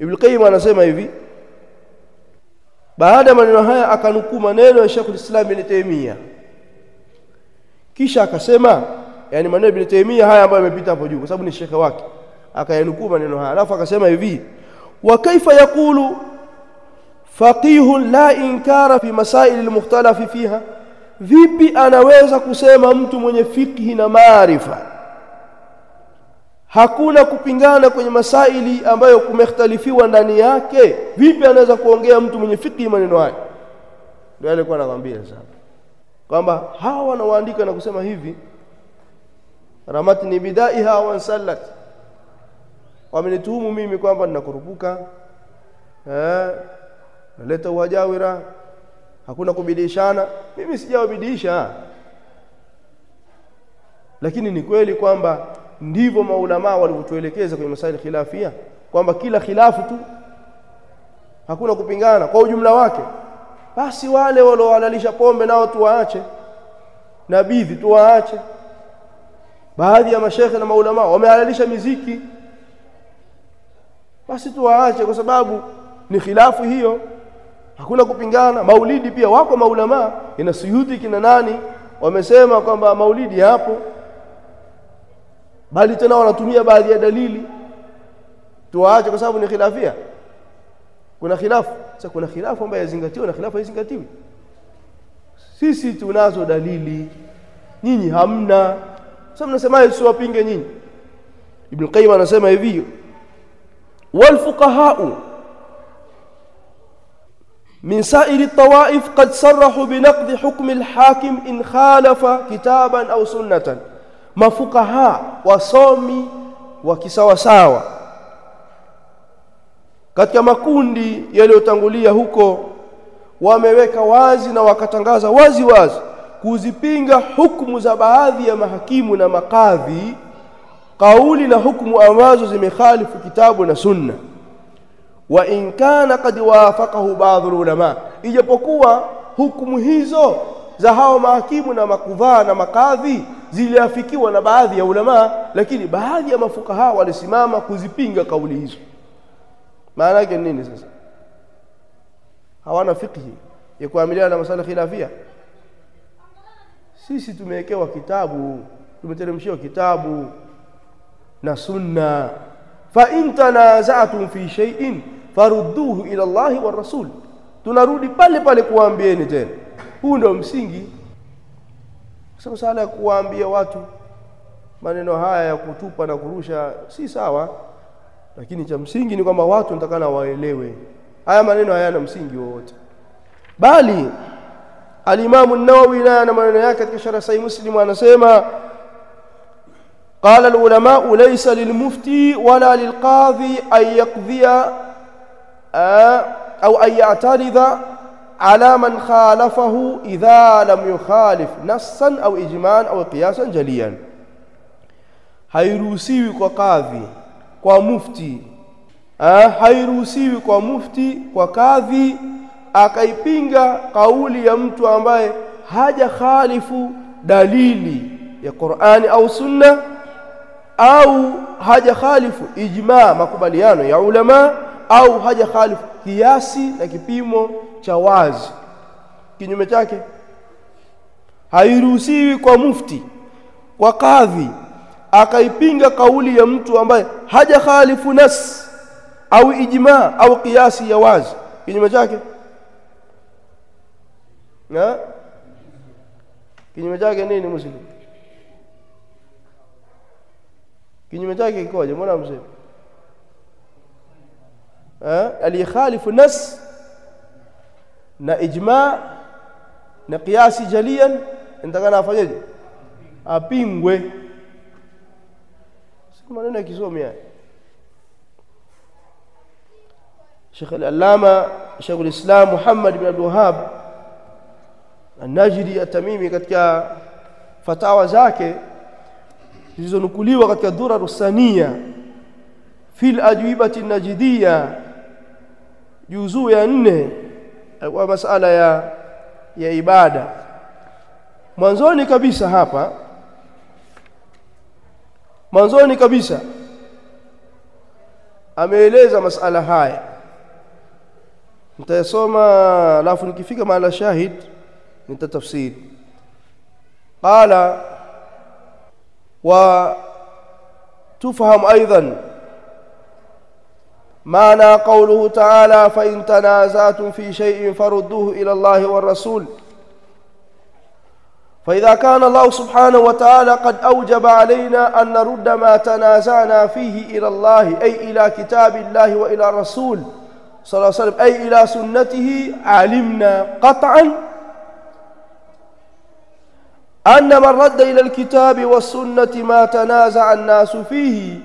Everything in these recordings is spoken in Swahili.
Ibn Qayyim anasema hivi baada ya maneno haya akanukuu maneno ya Sheikh Islam Ibn Taymiyyah kisha akasema yani maneno Ibn Taymiyyah haya ambayo yamepita hapo juu kwa sababu ni shekhe wake akayanukuu maneno haya. Alafu akasema hivi wa kaifa yaqulu faqihun la inkara fi masail almukhtalafi fiha vipi anaweza kusema mtu mwenye fikhi na maarifa hakuna kupingana kwenye masaili ambayo kumekhtalifiwa ndani yake. Vipi anaweza kuongea mtu mwenye fikhi maneno haya? Ndio alikuwa anakwambia sasa kwamba hawa wanaoandika na kusema hivi ramatni bidaiha wa sallat wamenituhumu mimi kwamba ninakurupuka eh naleta wajawira hakuna kubidishana. Mimi sijawabidisha lakini ni kweli kwamba ndivyo maulama walivyotuelekeza kwenye masaili khilafia kwamba kila khilafu tu hakuna kupingana. Kwa ujumla wake basi wale waliohalalisha pombe nao tuwaache na bidhi tuwaache. Baadhi ya mashekhe na maulama wamehalalisha miziki basi tuwaache kwa sababu ni khilafu hiyo hakuna kupingana. Maulidi pia wako maulama ina suyuti kina nani wamesema kwamba maulidi hapo bali tena wanatumia baadhi ya dalili tuwaache kwa sababu ni khilafia kuna khilafu sasa kuna khilafu ambayo yazingatiwa na khilafu haizingatiwi sisi tunazo dalili nyinyi hamna sasa mnasemaje tusiwapinge nyinyi ibn qayyim anasema hivi wal fuqaha'u من سائر الطوائف قد صرحوا بنقض حكم الحاكم إن خالف كتابا أو سنة mafukaha wasomi wa kisawasawa katika makundi yaliyotangulia huko wameweka wazi na wakatangaza wazi wazi kuzipinga hukumu za baadhi ya mahakimu na makadhi kauli na hukumu ambazo zimekhalifu kitabu na sunna. Wa in kana kad waafakahu baadhu ulama ijapokuwa hukumu hizo za hao mahakimu na makudhaa na makadhi ziliafikiwa na baadhi ya ulamaa, lakini baadhi ya mafukaha walisimama kuzipinga kauli hizo. Maana yake nini sasa? Hawana fikhi ya kuamiliana na masala khilafia? Sisi tumewekewa kitabu tumeteremshiwa kitabu na sunna. Fa in tanaza'tum fi shay'in farudduhu ila Allahi wa rasul. Tunarudi pale pale kuwaambieni tena. Huu ndio msingi sasa sala ya kuwaambia watu maneno haya ya kutupa na kurusha si sawa lakini cha msingi ni kwamba watu nitakana waelewe haya maneno hayana msingi wowote bali alimamu an-Nawawi naye na maneno yake katika sharh sahih Muslim anasema قال العلماء ليس للمفتي ولا للقاضي أن يقضي أو أن يعترض ala man khalafahu idha lam yukhalif nassan au ijman au qiyasan jalian, hairuhusiwi kwa kadhi, kwa mufti. Hairuhusiwi kwa mufti, kwa kadhi akaipinga kauli ya mtu ambaye haja khalifu dalili ya Qur'ani au Sunna au haja khalifu ijma, makubaliano ya ulama au haja khalifu kiasi na kipimo cha wazi. Kinyume chake hairuhusiwi kwa mufti kwa kadhi akaipinga kauli ya mtu ambaye haja khalifu nas au ijma au kiasi ya wazi. Kinyume chake na? Kinyume chake nini muslim? Kinyume chake kikoje? Mbona mzee eh? Alikhalifu nas na ijma na qiyasi jalian nitakana afanyeje? Apingwe. Maneno ya kisomi haya Sheikh al-Allama Sheikh al-Islam Muhammad bin Abdul Wahhab An-Najdi katika fatawa zake zilizonukuliwa katika Durar Saniya fil ajwibati najidiyya juzuu ya nne kwa masala ya ya ibada. Mwanzoni kabisa hapa mwanzoni kabisa ameeleza masala haya. Nitasoma alafu nikifika mahala shahid nitatafsiri. Qala wa tufahamu aidan معنى قوله تعالى فإن تنازعتم في شيء فردوه إلى الله والرسول. فإذا كان الله سبحانه وتعالى قد أوجب علينا أن نرد ما تنازعنا فيه إلى الله أي إلى كتاب الله وإلى الرسول صلى الله عليه وسلم أي إلى سنته علمنا قطعا أن من رد إلى الكتاب والسنة ما تنازع الناس فيه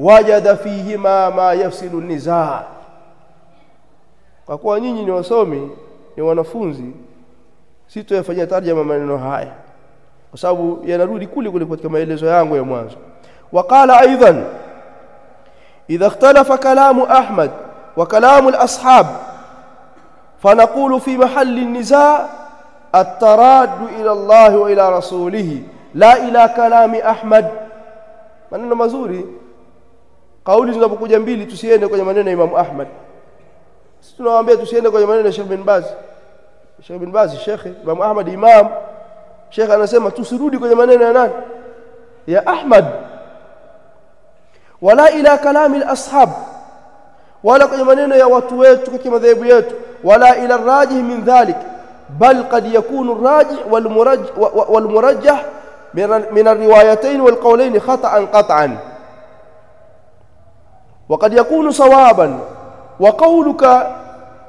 wajada fihima ma yafsilu nizaa. Kwa kuwa nyinyi ni wasomi, ni wanafunzi, sitoyafanyia tarjama maneno haya kwa sababu yanarudi kule kule katika maelezo yangu ya mwanzo. Waqala aidan idha ikhtalafa kalamu Ahmad wa kalamu al-ashab fanaqulu fi mahalli an-nizaa at-taraddu ila Allah wa ila rasulih la ila kalami Ahmad. Maneno mazuri kauli zinapokuja mbili tusiende kwenye maneno ya Imam Ahmad sisi tunawaambia tusiende kwenye maneno ya Sheikh bin Baz Sheikh bin Baz Sheikh Imam Ahmad Imam Sheikh anasema tusirudi kwenye maneno ya nani ya Ahmad wala ila kalami al-ashab wala kwenye maneno ya watu wetu katika madhehebu yetu wala ila rajih min dhalik بل قد يكون الراجح والمرجح, والمرجح من الروايتين والقولين خطأ قطعا وقد يكون صوابا. وقولك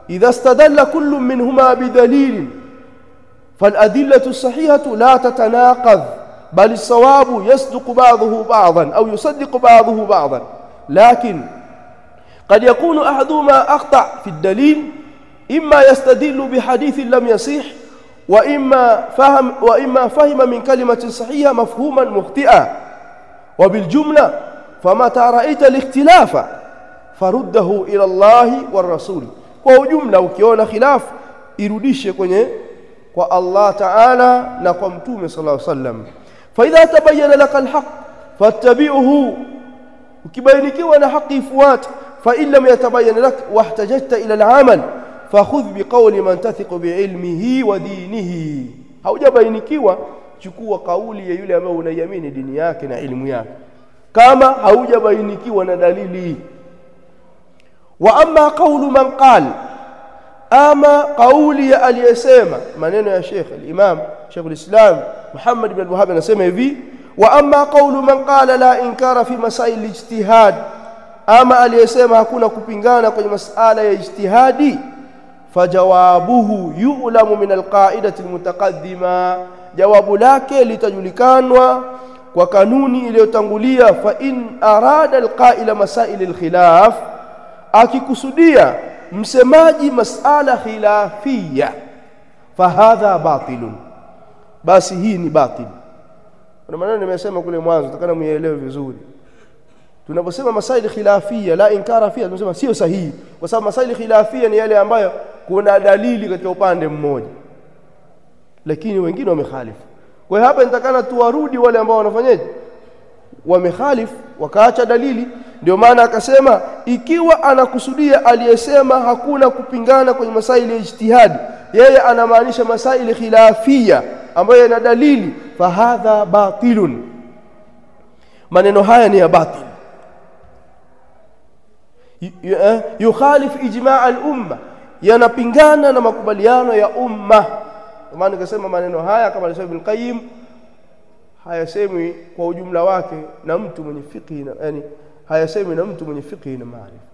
إذا استدل كل منهما بدليل فالأدلة الصحيحة لا تتناقض بل الصواب يصدق بعضه بعضا أو يصدق بعضه بعضا. لكن قد يكون أحدهما أخطأ في الدليل إما يستدل بحديث لم يصح وإما فهم وإما فهم من كلمة صحيحة مفهوما مخطئا وبالجملة فمتى رأيت الاختلاف فرده إلى الله والرسول. وجملة وكيونا خلاف إرديش كوني والله تعالى نقمتوم صلى الله عليه وسلم فإذا تبين لك الحق فاتبعه وكبينك وأنا حقي فوات فإن لم يتبين لك واحتجت إلى العمل فخذ بقول من تثق بعلمه ودينه أو جبينك وشكو قولي يلي أمون يمين دنياك علمياك kama haujabainikiwa na dalili wa amma qawlu man qal ama kauli ya aliyesema maneno ya Sheikh al-Imam Sheikh al-Islam Muhammad ibn al-Wahhab anasema hivi wa amma qawlu man qala la inkara fi masail al-ijtihad ama aliyesema hakuna kupingana kwenye masala ya ijtihadi fajawabuhu yu'lamu min alqaidati almutaqaddima jawabu lake litajulikanwa kwa kanuni iliyotangulia fa in arada alqaila masail alkhilaf akikusudia msemaji masala khilafia fahadha batilun basi hii ni batil. Kuna maneno nimesema kule mwanzo takana muielewe vizuri. Tunaposema masaili khilafia la inkara fia tunasema sio sahihi. Kwa sababu masaili khilafia ni yale ambayo kuna dalili katika upande mmoja. Lakini wengine wamekhalifu kwa hiyo hapa nitakana tuwarudi wale ambao wanafanyaje? Wamekhalifu wakaacha dalili. Ndio maana akasema ikiwa anakusudia aliyesema hakuna kupingana kwenye masaili ya ijtihadi yeye anamaanisha masaili khilafia ambayo yana dalili fahadha batilun. Maneno haya ni ya batil. Yukhalif ijma' al-umma yanapingana na makubaliano ya umma maana nikasema maneno haya kama alisema Ibn Qayyim hayasemwi kwa ujumla wake na mtu mwenye fiqh na yani hayasemwi na mtu mwenye fiqh na maarifa.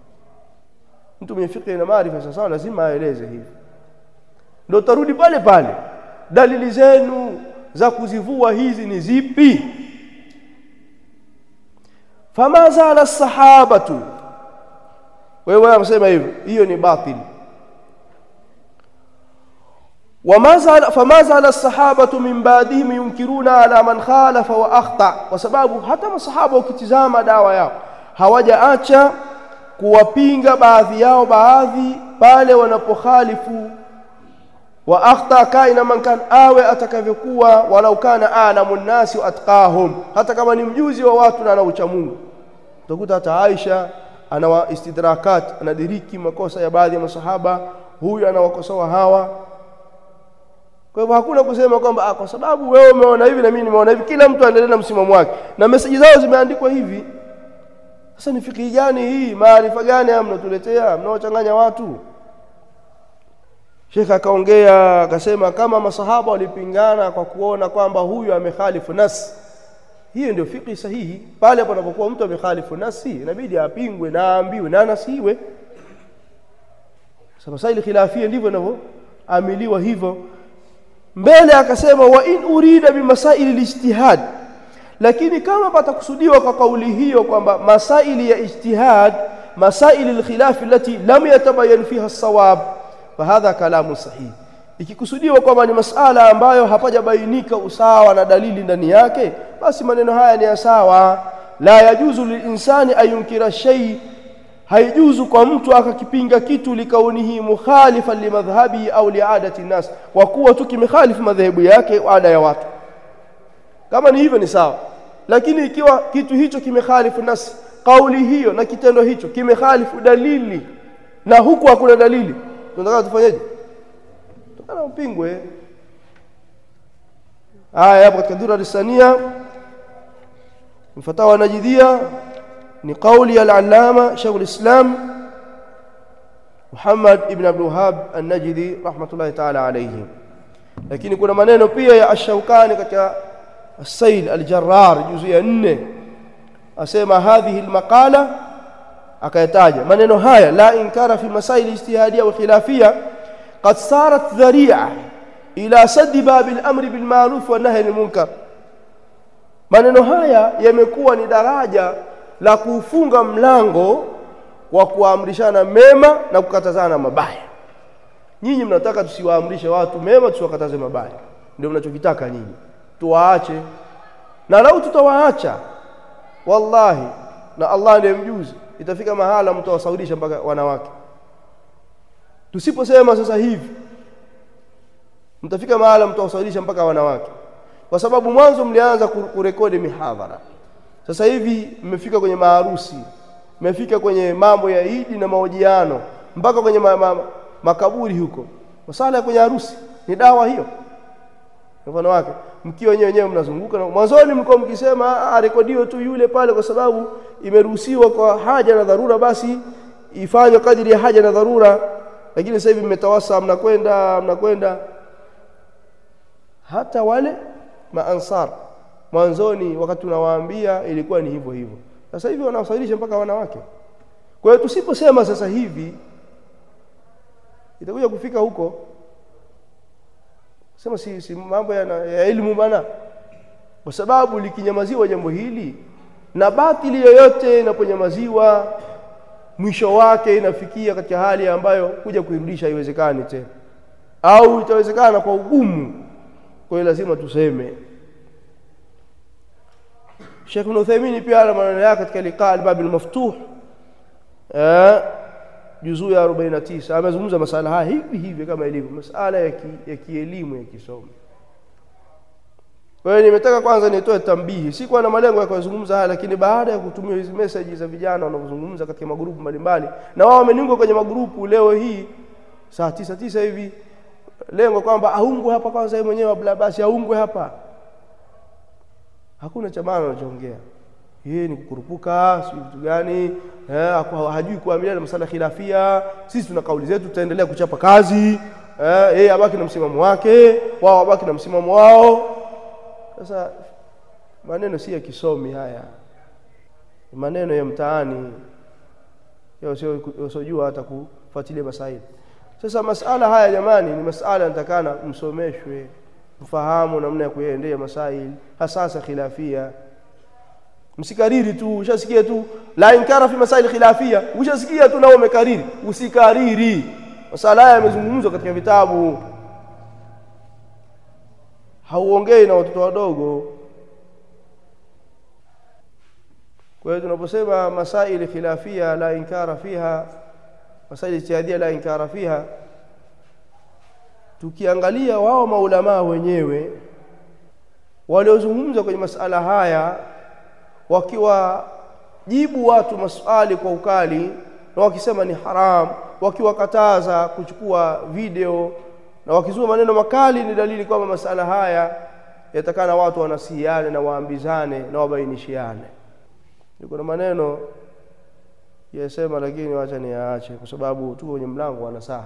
Mtu mwenye fiqh na maarifa sasa lazima aeleze hivi. Ndio tarudi pale pale. Dalili zenu za kuzivua hizi ni zipi? Fama zala sahabatu wewe unasema hivyo hiyo ni batil famaza ala sahabatu min baadihim yunkiruna ala man khalafa wa akhta, kwa sababu hata masahaba wakitizama dawa yao hawajaacha kuwapinga baadhi yao baadhi pale wanapokhalifu. Wa akhta kaina man kan, awe atakavyokuwa walau kana alamu nnasi atqahum, hata kama ni mjuzi wa watu na anaucha Mungu. Utakuta hata Aisha ana istidrakat, anadiriki makosa ya baadhi ya masahaba, huyu anawakosoa hawa kwa hivyo hakuna kusema kwamba ah, kwa sababu wewe umeona hivi na mimi nimeona hivi. Kila mtu aendelee na msimamo wake. Na meseji zao zimeandikwa hivi. Sasa ni fikiri gani hii? Maarifa gani haya mnatuletea? Mnaochanganya watu? Sheikh akaongea akasema kama masahaba walipingana kwa kuona kwamba huyu amekhalifu nas hiyo ndio fikri sahihi. Pale panapokuwa mtu amekhalifu nasi inabidi apingwe na aambiwe na nasiwe sasa masaili khilafia ndivyo inavyoamiliwa hivyo mbele akasema wa in urida bimasaili lijtihad lakini kama patakusudiwa kwa kauli hiyo kwamba masaili ya ijtihad masaili alkhilaf lati lam yatabayan fiha sawab fa hadha kalamu sahih. Ikikusudiwa kwamba ni masala ambayo hapajabainika usawa na dalili ndani yake basi maneno haya ni ya sawa. La yajuzu lilinsani ayunkira shay haijuzu kwa mtu akakipinga kitu likaunihi mukhalifan limadhhabi au liadati nas kwa kuwa tu kimekhalifu madhehebu yake ada ya watu. Kama ni hivyo ni sawa. Lakini ikiwa kitu hicho kimekhalifu nas, kauli hiyo na kitendo hicho kimekhalifu dalili na huku hakuna dalili tunataka tufanyeje? Tunataka upingwe. Haya hapo katika dura risania mfatawa najidia ni kauli ya al-allama Sheikh al-Islam Muhammad ibn Abdul Wahhab an-Najdi rahmatullahi ta'ala alayhi lakini kuna maneno pia ya Ash-Shawkani katika As-Sail al-Jarrar juzu ya 4 asema hadhihi al-maqala akayataja maneno haya la inkara fi masail ijtihadiyya wa khilafiyya qad sarat dhari'a ila sadd bab al-amr bil ma'ruf wa nahy anil munkar maneno haya yamekuwa ni daraja la kufunga mlango wa kuamrishana mema na kukatazana mabaya. Nyinyi mnataka tusiwaamrishe watu mema tusiwakataze mabaya. Ndio mnachokitaka nyinyi. Tuwaache. Na lau tutawaacha wallahi na Allah ndiye mjuzi itafika mahala mtawasaulisha mpaka wanawake. Tusiposema sasa hivi mtafika mahala mtawasaulisha mpaka wanawake. Kwa sababu mwanzo mlianza kurekodi mihadhara sasa hivi mmefika kwenye maharusi mmefika kwenye mambo ya Idi na mahojiano mpaka kwenye ma, ma, makaburi huko. Masala ya kwenye harusi ni dawa hiyo? Mfano wake mkiwa wenyewe wenyewe mnazunguka mwanzoni mlikuwa mkisema arekodiwe tu yule pale kwa sababu imeruhusiwa kwa haja na dharura basi ifanywe kadiri ya haja na dharura. Lakini sasa hivi mmetawasa mnakwenda mnakwenda. Hata wale maansar mwanzoni wakati tunawaambia ilikuwa ni hivyo hivyo. Sasa hivi wanawasailisha mpaka wanawake. Kwa hiyo tusiposema sasa hivi itakuja kufika huko. Sema si, si mambo ya, ya elimu bana. Kwa sababu likinyamaziwa jambo hili na batili yoyote inaponyamaziwa mwisho wake inafikia katika hali ambayo kuja kuirudisha haiwezekani tena. Au itawezekana kwa ugumu. Kwa hiyo lazima tuseme Sheikh Ibn Uthaymeen pia ana maneno yake katika liqaa al-bab al-maftuh eh juzuu ya 49 amezungumza masala haya hivi hivi kama ilivyo masala ya ki, ya kielimu ya kisomo. Hiyo nimetaka kwanza nitoe tambihi. Si kwa na malengo ya kuzungumza haya lakini baada ya kutumia hizi message za vijana wanaozungumza katika magrupu mbalimbali na wao wameningwa kwenye magrupu leo hii saa tisa tisa hivi lengo kwamba aungwe hapa kwanza yeye mwenyewe bla basi aungwe hapa hakuna cha maana anachoongea yeye ni kukurupuka sio vitu gani eh hajui kuamilia na masala khilafia. Sisi tuna kauli zetu tutaendelea kuchapa kazi eh yeye abaki na msimamo wake wao abaki na msimamo wao. Sasa maneno si ya kisomi haya. Maneno ya mtaani. Yasiyojua hata kufuatilia masaili. Sasa masala haya jamani ni masala yanatakana msomeshwe mfahamu namna ya kuyaendea masail hasasa khilafia. Msikariri tu ushasikia tu la inkara fi masail khilafia ushasikia tu na umekariri usikariri. Masala haya yamezungumzwa katika vitabu. Hauongei na watoto wadogo. Kwa hiyo tunaposema masaili khilafia la inkara fiha masail ijtihadia la inkara fiha tukiangalia wao maulamaa wenyewe waliozungumza kwenye masala haya wakiwa jibu watu maswali kwa ukali na wakisema ni haram wakiwakataza kuchukua video na wakizua maneno makali ni dalili kwamba masala haya yatakana watu wanasihiane na waambizane na wabainishiane. Niko na maneno yasema lakini wacha niyaache kwa sababu tuko kwenye mlango wa nasaha